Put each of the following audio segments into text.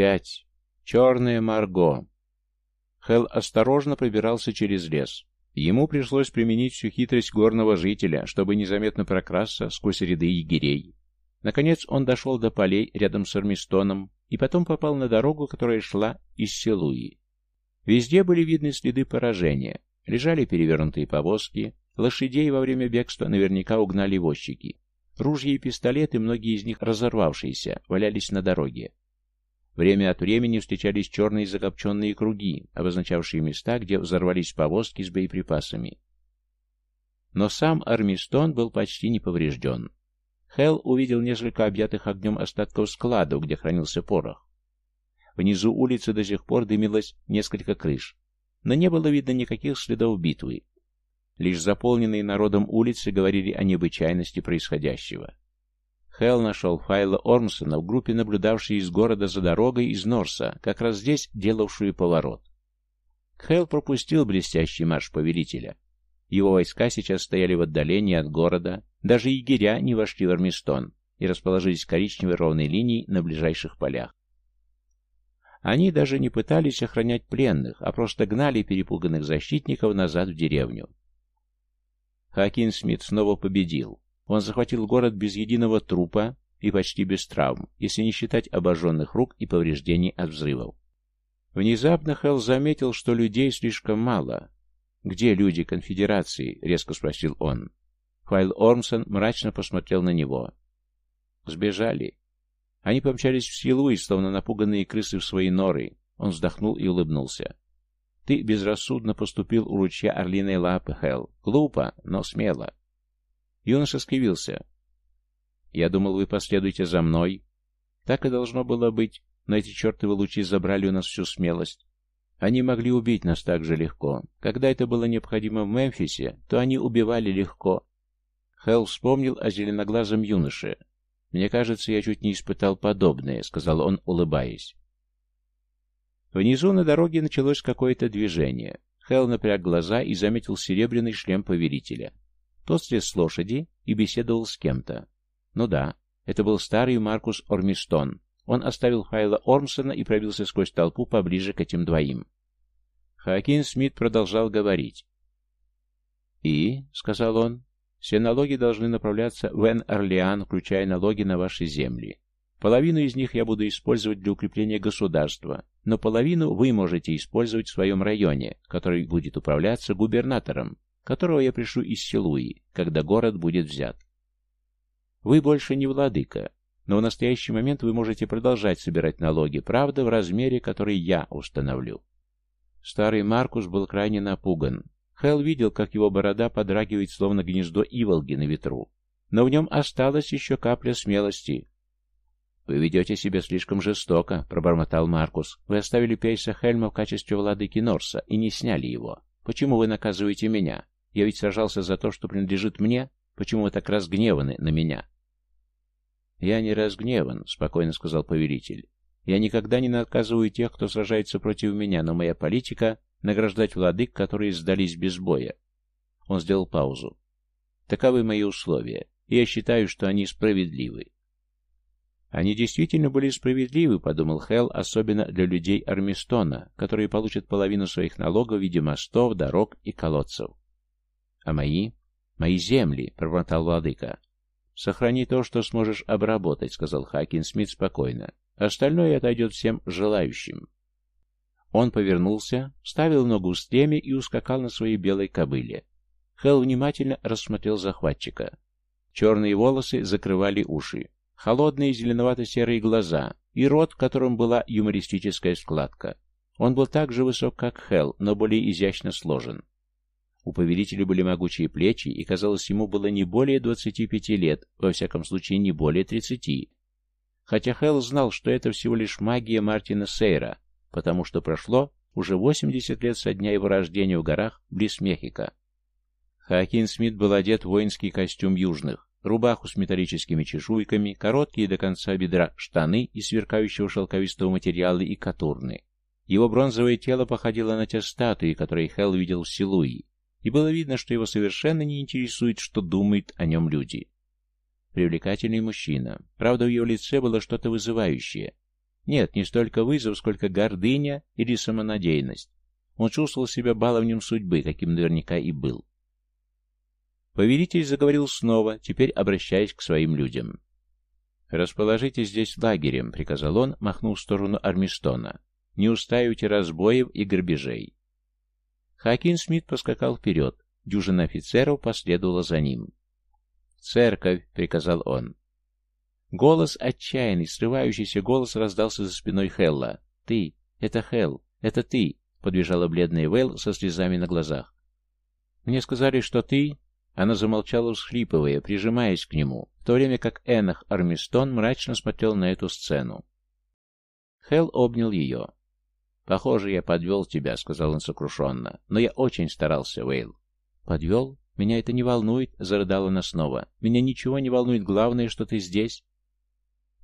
опять. Черная Марго. Хелл осторожно пробирался через лес. Ему пришлось применить всю хитрость горного жителя, чтобы незаметно прокрасться сквозь ряды егерей. Наконец он дошел до полей рядом с Армистоном и потом попал на дорогу, которая шла из Селуи. Везде были видны следы поражения. Лежали перевернутые повозки, лошадей во время бегства наверняка угнали возчики. Ружья и пистолеты, многие из них разорвавшиеся, валялись на дороге. Время от времени встречались черные закопченные круги, обозначавшие места, где взорвались повозки с боеприпасами. Но сам Армистон был почти не поврежден. Хелл увидел несколько объятых огнем остатков складов, где хранился порох. Внизу улицы до сих пор дымилось несколько крыш, но не было видно никаких следов битвы. Лишь заполненные народом улицы говорили о необычайности происходящего. Хелл нашел Файла Ормсона в группе, наблюдавшей из города за дорогой из Норса, как раз здесь делавшую поворот. Хелл пропустил блестящий марш повелителя. Его войска сейчас стояли в отдалении от города, даже егеря не вошли в Армистон и расположились коричневой ровной линией на ближайших полях. Они даже не пытались охранять пленных, а просто гнали перепуганных защитников назад в деревню. Хакин Смит снова победил. Он захватил город без единого трупа и почти без травм, если не считать обожженных рук и повреждений от взрывов. Внезапно Хелл заметил, что людей слишком мало. «Где люди конфедерации?» — резко спросил он. Файл Ормсон мрачно посмотрел на него. «Сбежали. Они помчались в силу, и словно напуганные крысы в свои норы. Он вздохнул и улыбнулся. Ты безрассудно поступил у ручья орлиной лапы, Хелл. Глупо, но смело. Юноша скривился. Я думал, вы последуете за мной. Так и должно было быть, но эти чертовы лучи забрали у нас всю смелость. Они могли убить нас так же легко. Когда это было необходимо в Мемфисе, то они убивали легко. Хелл вспомнил о зеленоглазом юноше, «Мне кажется, я чуть не испытал подобное», — сказал он, улыбаясь. Внизу на дороге началось какое-то движение. Хелл напряг глаза и заметил серебряный шлем повелителя. Тот слез с лошади и беседовал с кем-то. Ну да, это был старый Маркус Ормистон. Он оставил Файла Ормсона и пробился сквозь толпу поближе к этим двоим. Хакин Смит продолжал говорить. «И?» — сказал он. Все налоги должны направляться в Эн-Орлеан, включая налоги на ваши земли. Половину из них я буду использовать для укрепления государства, но половину вы можете использовать в своем районе, который будет управляться губернатором, которого я пришлю из Силуи, когда город будет взят. Вы больше не владыка, но в настоящий момент вы можете продолжать собирать налоги, правда, в размере, который я установлю. Старый Маркус был крайне напуган. Хэл видел, как его борода подрагивает, словно гнездо иволги на ветру. Но в нем осталась еще капля смелости. «Вы ведете себя слишком жестоко», — пробормотал Маркус. «Вы оставили Пейса Хельма в качестве владыки Норса и не сняли его. Почему вы наказываете меня? Я ведь сражался за то, что принадлежит мне. Почему вы так разгневаны на меня?» «Я не разгневан», — спокойно сказал повелитель. «Я никогда не наказываю тех, кто сражается против меня, но моя политика награждать владык, которые сдались без боя. Он сделал паузу. Таковы мои условия, и я считаю, что они справедливы. Они действительно были справедливы, подумал Хелл, особенно для людей Армистона, которые получат половину своих налогов в виде мостов, дорог и колодцев. А мои? Мои земли, пробормотал владыка. Сохрани то, что сможешь обработать, сказал Хакин Смит спокойно. Остальное отойдет всем желающим. Он повернулся, ставил ногу в стреме и ускакал на своей белой кобыле. Хелл внимательно рассмотрел захватчика. Черные волосы закрывали уши, холодные зеленовато-серые глаза и рот, в котором была юмористическая складка. Он был так же высок, как Хелл, но более изящно сложен. У повелителя были могучие плечи, и, казалось, ему было не более 25 лет, во всяком случае не более 30. Хотя Хелл знал, что это всего лишь магия Мартина Сейра, потому что прошло уже 80 лет со дня его рождения в горах близ Мехико. Хакин Смит был одет в воинский костюм южных, рубаху с металлическими чешуйками, короткие до конца бедра штаны из сверкающего шелковистого материала и катурны. Его бронзовое тело походило на те статуи, которые Хелл видел в Силуи, и было видно, что его совершенно не интересует, что думают о нем люди. Привлекательный мужчина. Правда, в его лице было что-то вызывающее, Нет, не столько вызов, сколько гордыня или самонадеянность. Он чувствовал себя баловнем судьбы, каким наверняка и был. Повелитель заговорил снова, теперь обращаясь к своим людям. «Расположитесь здесь лагерем», — приказал он, махнув в сторону Армистона. «Не устаивайте разбоев и грабежей». Хакин Смит поскакал вперед. Дюжина офицеров последовала за ним. «Церковь!» — приказал он. Голос отчаянный, срывающийся голос раздался за спиной Хелла. «Ты! Это Хелл! Это ты!» — подбежала бледная Вэлл со слезами на глазах. «Мне сказали, что ты...» Она замолчала, всхлипывая, прижимаясь к нему, в то время как Энах Армистон мрачно смотрел на эту сцену. Хелл обнял ее. «Похоже, я подвел тебя», — сказал он сокрушенно. «Но я очень старался, Вейл». «Подвел? Меня это не волнует», — зарыдала она снова. «Меня ничего не волнует. Главное, что ты здесь».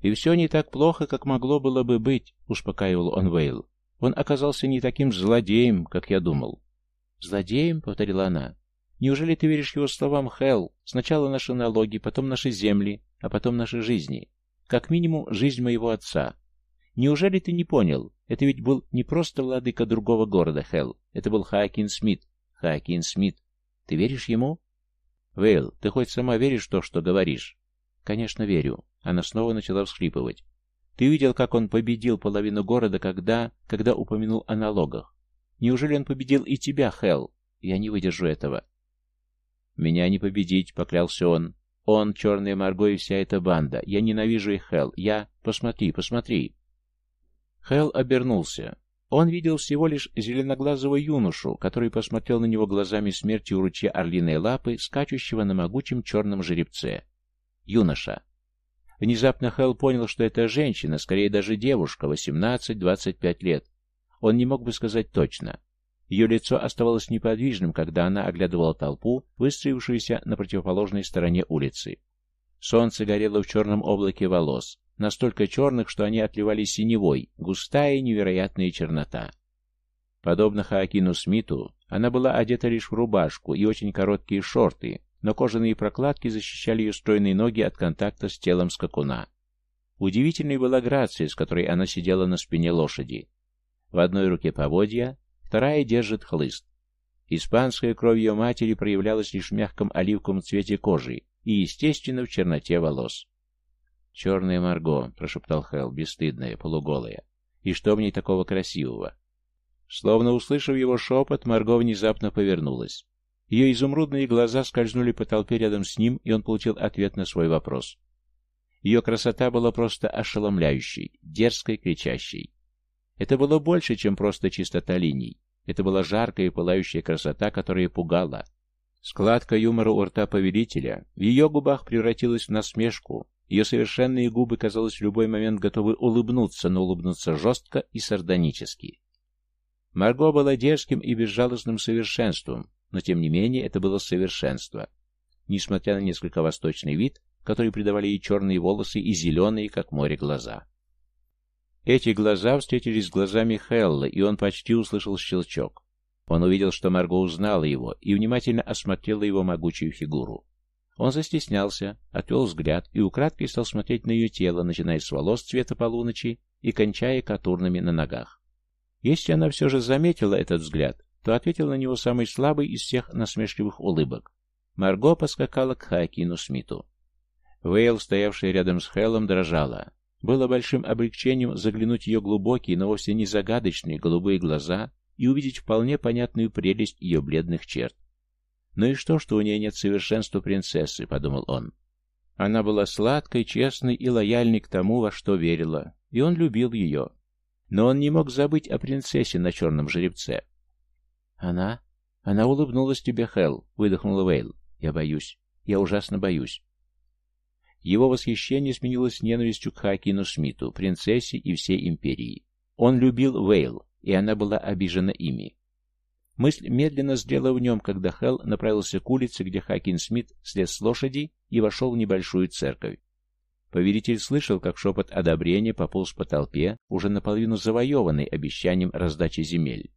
«И все не так плохо, как могло было бы быть», — успокаивал он Вейл. «Он оказался не таким злодеем, как я думал». «Злодеем?» — повторила она. Неужели ты веришь его словам, Хелл? Сначала наши налоги, потом наши земли, а потом наши жизни. Как минимум, жизнь моего отца. Неужели ты не понял? Это ведь был не просто владыка другого города, Хелл. Это был Хаакин Смит. Хаакин Смит. Ты веришь ему? Вейл, ты хоть сама веришь в то, что говоришь? Конечно, верю. Она снова начала всхлипывать. Ты видел, как он победил половину города, когда... когда упомянул о налогах? Неужели он победил и тебя, Хелл? Я не выдержу этого. «Меня не победить», — поклялся он. «Он, черная Марго и вся эта банда. Я ненавижу их, Хелл. Я... Посмотри, посмотри». Хелл обернулся. Он видел всего лишь зеленоглазого юношу, который посмотрел на него глазами смерти у ручья орлиной лапы, скачущего на могучем черном жеребце. Юноша. Внезапно Хелл понял, что это женщина, скорее даже девушка, 18-25 лет. Он не мог бы сказать точно. Ее лицо оставалось неподвижным, когда она оглядывала толпу, выстроившуюся на противоположной стороне улицы. Солнце горело в черном облаке волос, настолько черных, что они отливали синевой, густая и невероятная чернота. Подобно Хаакину Смиту, она была одета лишь в рубашку и очень короткие шорты, но кожаные прокладки защищали ее стройные ноги от контакта с телом скакуна. Удивительной была грация, с которой она сидела на спине лошади. В одной руке поводья, Вторая держит хлыст. Испанская кровь ее матери проявлялась лишь в мягком оливковом цвете кожи и, естественно, в черноте волос. «Черная Марго», — прошептал Хелл, бесстыдная, полуголая. «И что в ней такого красивого?» Словно услышав его шепот, Марго внезапно повернулась. Ее изумрудные глаза скользнули по толпе рядом с ним, и он получил ответ на свой вопрос. Ее красота была просто ошеломляющей, дерзкой, кричащей. Это было больше, чем просто чистота линий. Это была жаркая и пылающая красота, которая пугала. Складка юмора у рта повелителя в ее губах превратилась в насмешку. Ее совершенные губы, казалось, в любой момент готовы улыбнуться, но улыбнуться жестко и сардонически. Марго была дерзким и безжалостным совершенством, но тем не менее это было совершенство. Несмотря на несколько восточный вид, который придавали ей черные волосы и зеленые, как море, глаза. Эти глаза встретились с глазами Хелла, и он почти услышал щелчок. Он увидел, что Марго узнала его, и внимательно осмотрела его могучую фигуру. Он застеснялся, отвел взгляд и украдкой стал смотреть на ее тело, начиная с волос цвета полуночи и кончая катурными на ногах. Если она все же заметила этот взгляд, то ответила на него самый слабый из всех насмешливых улыбок. Марго поскакала к Хакину Смиту. Вейл, стоявшая рядом с Хеллом, дрожала. Было большим облегчением заглянуть в ее глубокие, но вовсе не загадочные голубые глаза и увидеть вполне понятную прелесть ее бледных черт. «Ну и что, что у нее нет совершенства принцессы?» — подумал он. Она была сладкой, честной и лояльной к тому, во что верила, и он любил ее. Но он не мог забыть о принцессе на черном жеребце. «Она? Она улыбнулась тебе, Хелл», — выдохнула Вейл. «Я боюсь. Я ужасно боюсь. Его восхищение сменилось ненавистью к Хакину Смиту, принцессе и всей империи. Он любил Вейл, и она была обижена ими. Мысль медленно сделала в нем, когда Хелл направился к улице, где Хакин Смит слез с лошади и вошел в небольшую церковь. Повелитель слышал, как шепот одобрения пополз по толпе, уже наполовину завоеванной обещанием раздачи земель.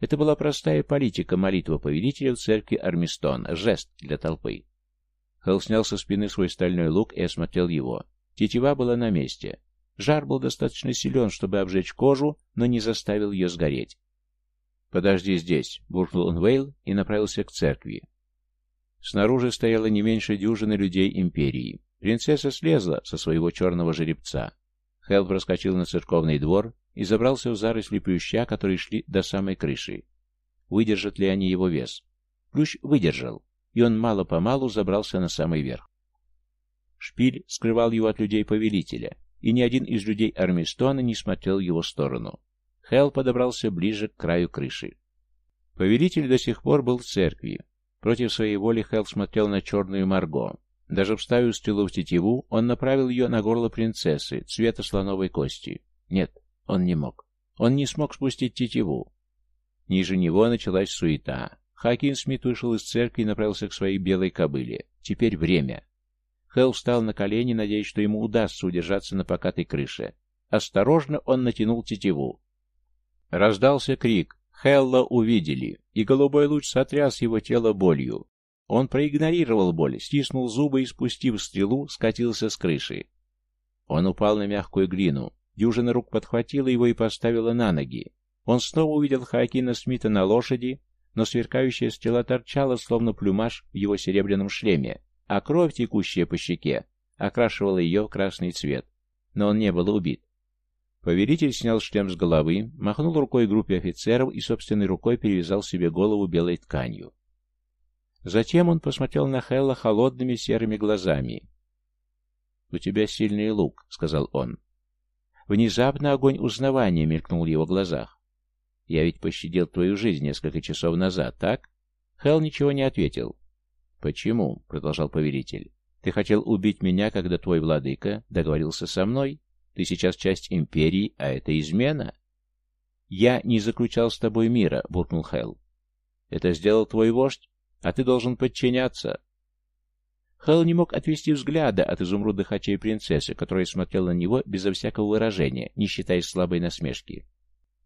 Это была простая политика молитва повелителя в церкви Армистон, жест для толпы. Хелл снял со спины свой стальной лук и осмотрел его. Тетива была на месте. Жар был достаточно силен, чтобы обжечь кожу, но не заставил ее сгореть. «Подожди здесь», — буркнул он Вейл и направился к церкви. Снаружи стояло не меньше дюжины людей Империи. Принцесса слезла со своего черного жеребца. Хелл проскочил на церковный двор и забрался в заросли плюща, которые шли до самой крыши. Выдержат ли они его вес? Плющ выдержал, и он мало-помалу забрался на самый верх. Шпиль скрывал его от людей повелителя, и ни один из людей Армистона не смотрел в его сторону. Хелл подобрался ближе к краю крыши. Повелитель до сих пор был в церкви. Против своей воли Хелл смотрел на черную Марго. Даже вставив стрелу в тетиву, он направил ее на горло принцессы, цвета слоновой кости. Нет, он не мог. Он не смог спустить тетиву. Ниже него началась суета. Хакин Смит вышел из церкви и направился к своей белой кобыле. Теперь время. Хелл встал на колени, надеясь, что ему удастся удержаться на покатой крыше. Осторожно он натянул тетиву. Раздался крик. Хелла увидели, и голубой луч сотряс его тело болью. Он проигнорировал боль, стиснул зубы и, спустив стрелу, скатился с крыши. Он упал на мягкую глину. Дюжина рук подхватила его и поставила на ноги. Он снова увидел Хакина Смита на лошади, но сверкающая стрела торчала, словно плюмаж в его серебряном шлеме, а кровь, текущая по щеке, окрашивала ее в красный цвет. Но он не был убит. Повелитель снял шлем с головы, махнул рукой группе офицеров и собственной рукой перевязал себе голову белой тканью. Затем он посмотрел на Хелла холодными серыми глазами. «У тебя сильный лук», — сказал он. Внезапно огонь узнавания мелькнул в его глазах. «Я ведь пощадил твою жизнь несколько часов назад, так?» Хелл ничего не ответил. «Почему?» — продолжал повелитель. «Ты хотел убить меня, когда твой владыка договорился со мной? Ты сейчас часть империи, а это измена?» «Я не заключал с тобой мира», — буркнул Хелл. «Это сделал твой вождь, а ты должен подчиняться». Хелл не мог отвести взгляда от изумрудных очей принцессы, которая смотрела на него безо всякого выражения, не считая слабой насмешки.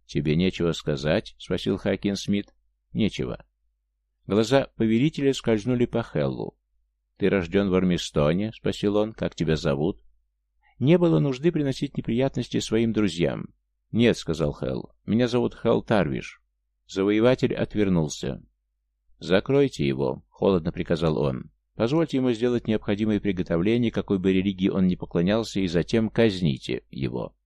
«Тебе нечего сказать?» — спросил Хакин Смит. «Нечего». Глаза повелителя скользнули по Хеллу. «Ты рожден в Армистоне?» — спросил он. «Как тебя зовут?» Не было нужды приносить неприятности своим друзьям. «Нет», — сказал Хелл. «Меня зовут Хелл Тарвиш». Завоеватель отвернулся. «Закройте его», — холодно приказал он. «Позвольте ему сделать необходимые приготовления, какой бы религии он ни поклонялся, и затем казните его».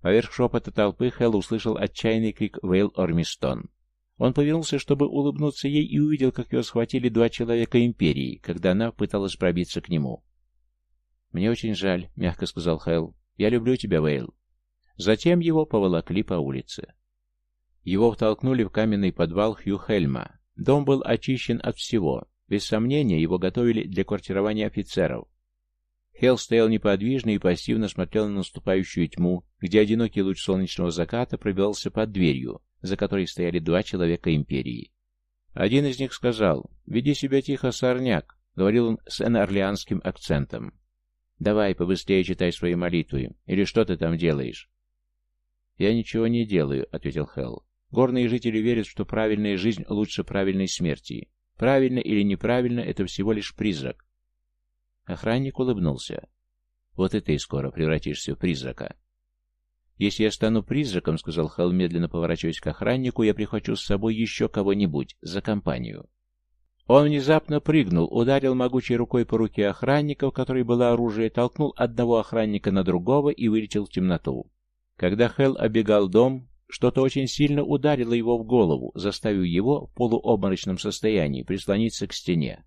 Поверх шепота толпы Хелл услышал отчаянный крик Вейл Ормистон. Он повернулся, чтобы улыбнуться ей, и увидел, как ее схватили два человека Империи, когда она пыталась пробиться к нему. «Мне очень жаль», — мягко сказал Хэл. «Я люблю тебя, Вейл». Затем его поволокли по улице. Его втолкнули в каменный подвал Хью Хельма. Дом был очищен от всего. Без сомнения, его готовили для квартирования офицеров. Хелл стоял неподвижно и пассивно смотрел на наступающую тьму, где одинокий луч солнечного заката пробивался под дверью, за которой стояли два человека Империи. Один из них сказал «Веди себя тихо, сорняк», — говорил он с энорлеанским акцентом. Давай, побыстрее читай свои молитвы. Или что ты там делаешь? Я ничего не делаю, ответил Хелл. Горные жители верят, что правильная жизнь лучше правильной смерти. Правильно или неправильно — это всего лишь призрак. Охранник улыбнулся. Вот и ты скоро превратишься в призрака. «Если я стану призраком, — сказал Хелл, медленно поворачиваясь к охраннику, — я прихвачу с собой еще кого-нибудь за компанию». Он внезапно прыгнул, ударил могучей рукой по руке охранника, в которой было оружие, толкнул одного охранника на другого и вылетел в темноту. Когда Хелл обегал дом, что-то очень сильно ударило его в голову, заставив его в полуобморочном состоянии прислониться к стене.